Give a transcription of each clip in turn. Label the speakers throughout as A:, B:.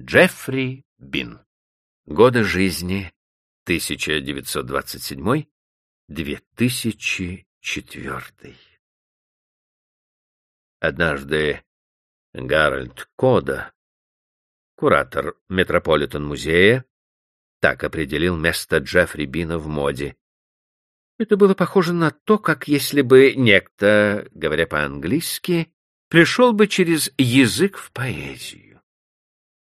A: Джеффри Бин. Годы жизни 1927-2004. Однажды Гарольд Кода, куратор Метрополитен-музея, так определил место Джеффри Бина в моде. Это было похоже на то, как если бы некто, говоря по-английски, пришел бы через язык в поэзию.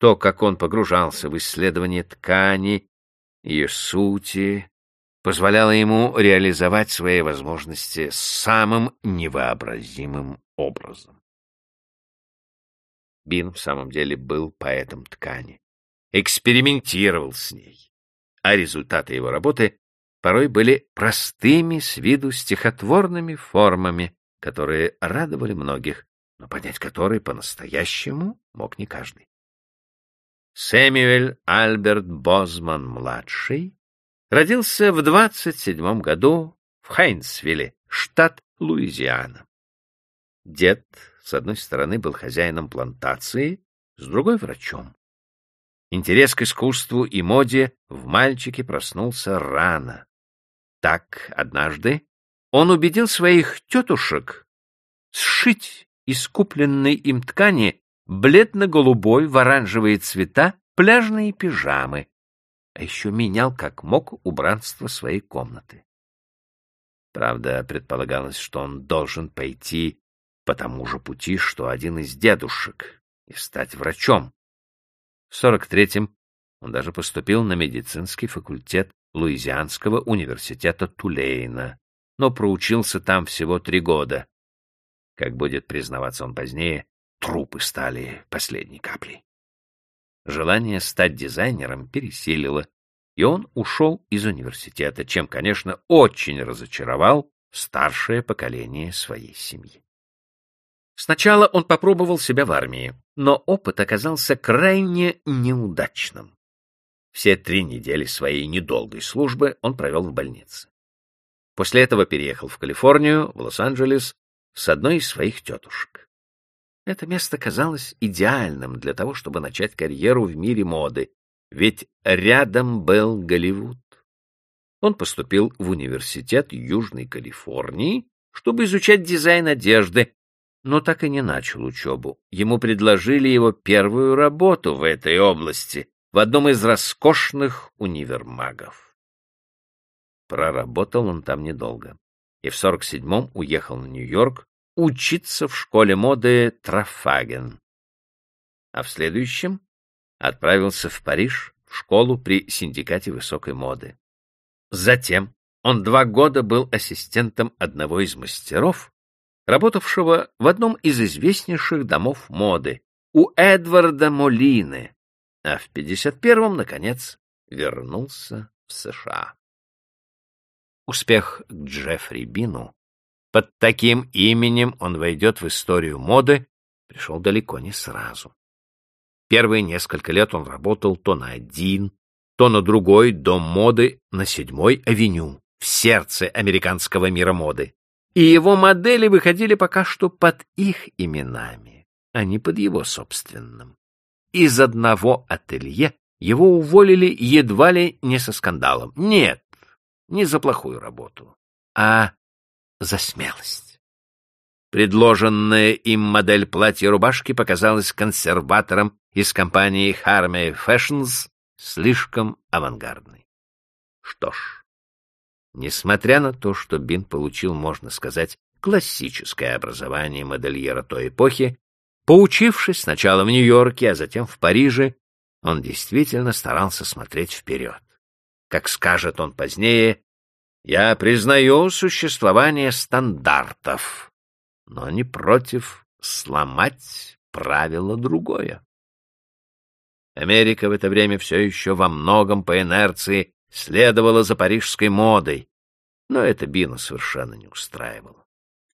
A: То, как он погружался в исследование ткани, ее сути, позволяло ему реализовать свои возможности самым невообразимым образом. Бин в самом деле был поэтом ткани, экспериментировал с ней, а результаты его работы порой были простыми с виду стихотворными формами, которые радовали многих, но понять которые по-настоящему мог не каждый. Сэмюэль Альберт Бозман-младший родился в 27 году в Хайнсвилле, штат Луизиана. Дед, с одной стороны, был хозяином плантации, с другой — врачом. Интерес к искусству и моде в мальчике проснулся рано. Так, однажды, он убедил своих тетушек сшить из купленной им ткани бледно-голубой в оранжевые цвета пляжные пижамы, а еще менял как мог убранство своей комнаты. Правда, предполагалось, что он должен пойти по тому же пути, что один из дедушек, и стать врачом. В сорок третьем он даже поступил на медицинский факультет Луизианского университета Тулейна, но проучился там всего три года. Как будет признаваться он позднее, трупы стали последней каплей. Желание стать дизайнером пересилило, и он ушел из университета, чем, конечно, очень разочаровал старшее поколение своей семьи. Сначала он попробовал себя в армии, но опыт оказался крайне неудачным. Все три недели своей недолгой службы он провел в больнице. После этого переехал в Калифорнию, в Лос-Анджелес, с одной из своих тетушек. Это место казалось идеальным для того, чтобы начать карьеру в мире моды, ведь рядом был Голливуд. Он поступил в университет Южной Калифорнии, чтобы изучать дизайн одежды, но так и не начал учебу. Ему предложили его первую работу в этой области в одном из роскошных универмагов. Проработал он там недолго, и в 47-м уехал на Нью-Йорк учиться в школе моды Трафаген. А в следующем отправился в Париж в школу при синдикате высокой моды. Затем он два года был ассистентом одного из мастеров, работавшего в одном из известнейших домов моды, у Эдварда Молины, а в 51-м, наконец, вернулся в США. Успех к Джеффри Бину, под таким именем он войдет в историю моды, пришел далеко не сразу. Первые несколько лет он работал то на один, то на другой дом моды на седьмой авеню, в сердце американского мира моды и его модели выходили пока что под их именами, а не под его собственным. Из одного ателье его уволили едва ли не со скандалом. Нет, не за плохую работу, а за смелость. Предложенная им модель платья-рубашки показалась консерватором из компании Harmony Fashions слишком авангардной. Что ж, Несмотря на то, что Бин получил, можно сказать, классическое образование модельера той эпохи, поучившись сначала в Нью-Йорке, а затем в Париже, он действительно старался смотреть вперед. Как скажет он позднее, «Я признаю существование стандартов, но не против сломать правило другое». Америка в это время все еще во многом по инерции следовала за парижской модой, но это Бина совершенно не устраивало.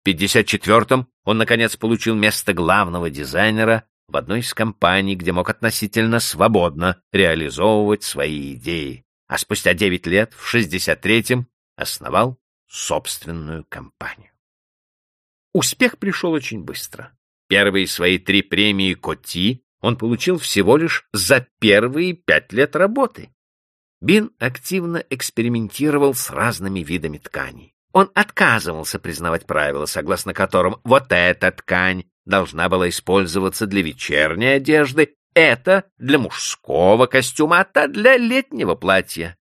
A: В 54-м он, наконец, получил место главного дизайнера в одной из компаний, где мог относительно свободно реализовывать свои идеи, а спустя 9 лет, в 63-м, основал собственную компанию. Успех пришел очень быстро. Первые свои три премии Коти он получил всего лишь за первые пять лет работы. Бин активно экспериментировал с разными видами тканей. Он отказывался признавать правила, согласно которым вот эта ткань должна была использоваться для вечерней одежды, это для мужского костюма, а та для летнего платья.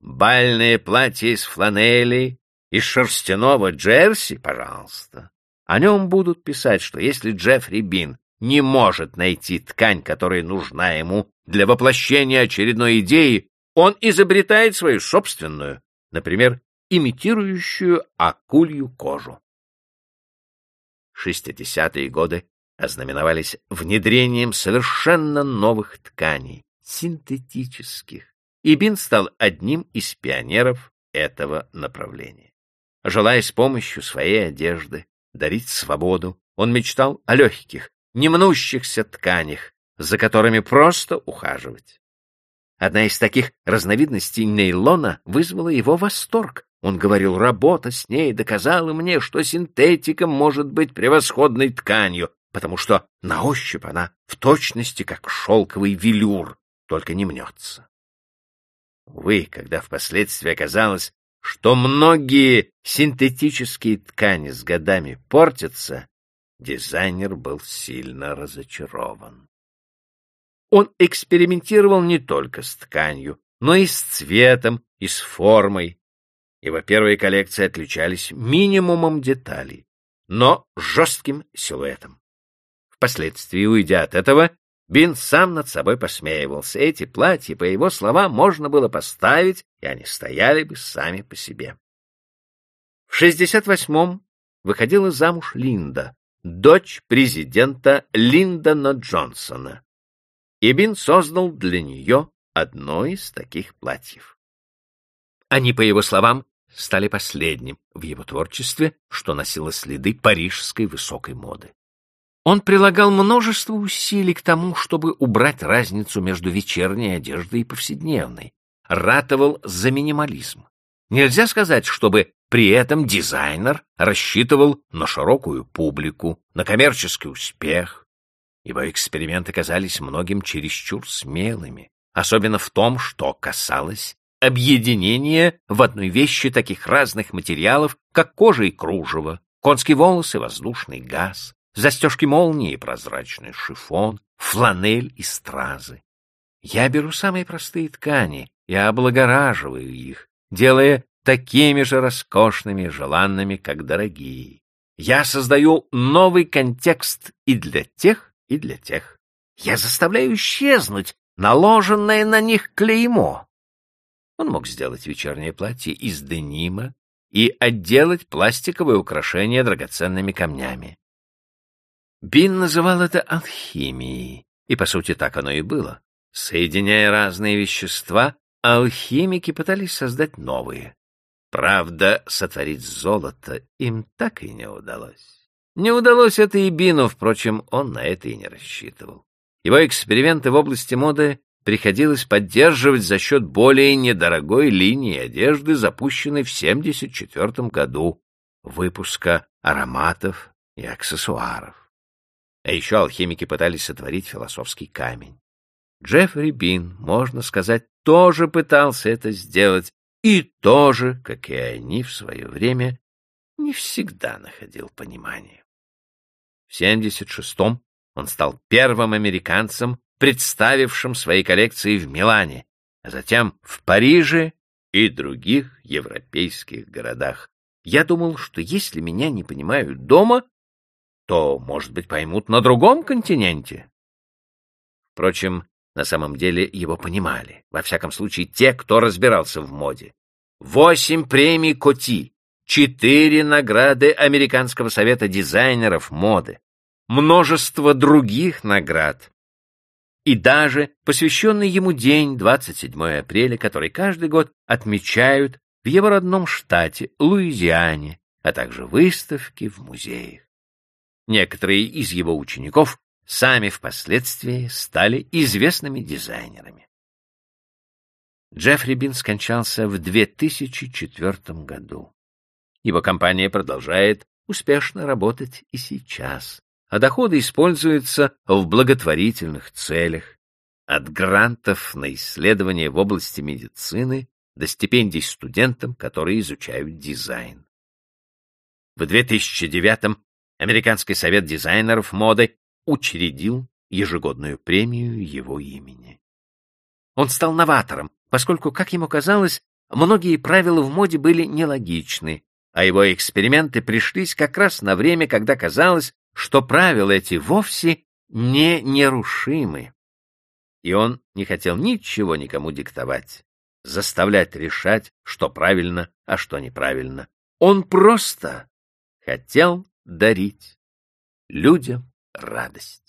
A: Бальное платье из фланели, из шерстяного джерси, пожалуйста. О нем будут писать, что если Джеффри Бин не может найти ткань, которая нужна ему для воплощения очередной идеи, он изобретает свою собственную, например, имитирующую акулью кожу. Шестидесятые годы ознаменовались внедрением совершенно новых тканей, синтетических, и Бин стал одним из пионеров этого направления. Желая с помощью своей одежды дарить свободу, он мечтал о легких, немнущихся тканях, за которыми просто ухаживать. Одна из таких разновидностей нейлона вызвала его восторг. Он говорил, работа с ней доказала мне, что синтетика может быть превосходной тканью, потому что на ощупь она в точности как шелковый велюр, только не мнется. Увы, когда впоследствии оказалось, что многие синтетические ткани с годами портятся, дизайнер был сильно разочарован. Он экспериментировал не только с тканью, но и с цветом, и с формой. Его первые коллекции отличались минимумом деталей, но жестким силуэтом. Впоследствии, уйдя от этого, Бин сам над собой посмеивался. Эти платья, по его словам, можно было поставить, и они стояли бы сами по себе. В 68-м выходила замуж Линда, дочь президента Линдона Джонсона и Бин создал для нее одно из таких платьев. Они, по его словам, стали последним в его творчестве, что носило следы парижской высокой моды. Он прилагал множество усилий к тому, чтобы убрать разницу между вечерней одеждой и повседневной, ратовал за минимализм. Нельзя сказать, чтобы при этом дизайнер рассчитывал на широкую публику, на коммерческий успех, его эксперименты казались многим чересчур смелыми, особенно в том, что касалось объединения в одной вещи таких разных материалов, как кожа и кружево, конские волосы, воздушный газ, застежки молнии прозрачный шифон, фланель и стразы. Я беру самые простые ткани и облагораживаю их, делая такими же роскошными и желанными, как дорогие. Я создаю новый контекст и для тех, и для тех. Я заставляю исчезнуть наложенное на них клеймо. Он мог сделать вечернее платье из денима и отделать пластиковые украшения драгоценными камнями. Бин называл это алхимией, и, по сути, так оно и было. Соединяя разные вещества, алхимики пытались создать новые. Правда, сотворить золото им так и не удалось. Не удалось это и Бину, впрочем, он на это и не рассчитывал. Его эксперименты в области моды приходилось поддерживать за счет более недорогой линии одежды, запущенной в 1974 году, выпуска ароматов и аксессуаров. А еще алхимики пытались сотворить философский камень. Джеффри Бин, можно сказать, тоже пытался это сделать, и тоже, как и они в свое время, не всегда находил понимания. В 76-м он стал первым американцем, представившим свои коллекции в Милане, а затем в Париже и других европейских городах. Я думал, что если меня не понимают дома, то, может быть, поймут на другом континенте. Впрочем, на самом деле его понимали, во всяком случае те, кто разбирался в моде. Восемь премий Коти, четыре награды Американского совета дизайнеров моды, множество других наград и даже посвященный ему день 27 апреля, который каждый год отмечают в его родном штате Луизиане, а также выставки в музеях. Некоторые из его учеников сами впоследствии стали известными дизайнерами. Джеффри Бин скончался в 2004 году. Его компания продолжает успешно работать и сейчас. а доходы используются в благотворительных целях, от грантов на исследования в области медицины до стипендий студентам, которые изучают дизайн. В 2009-м Американский совет дизайнеров моды учредил ежегодную премию его имени. Он стал новатором, поскольку, как ему казалось, многие правила в моде были нелогичны, а его эксперименты пришлись как раз на время, когда казалось, что правила эти вовсе не нерушимы. И он не хотел ничего никому диктовать, заставлять решать, что правильно, а что неправильно. Он просто хотел дарить людям радость.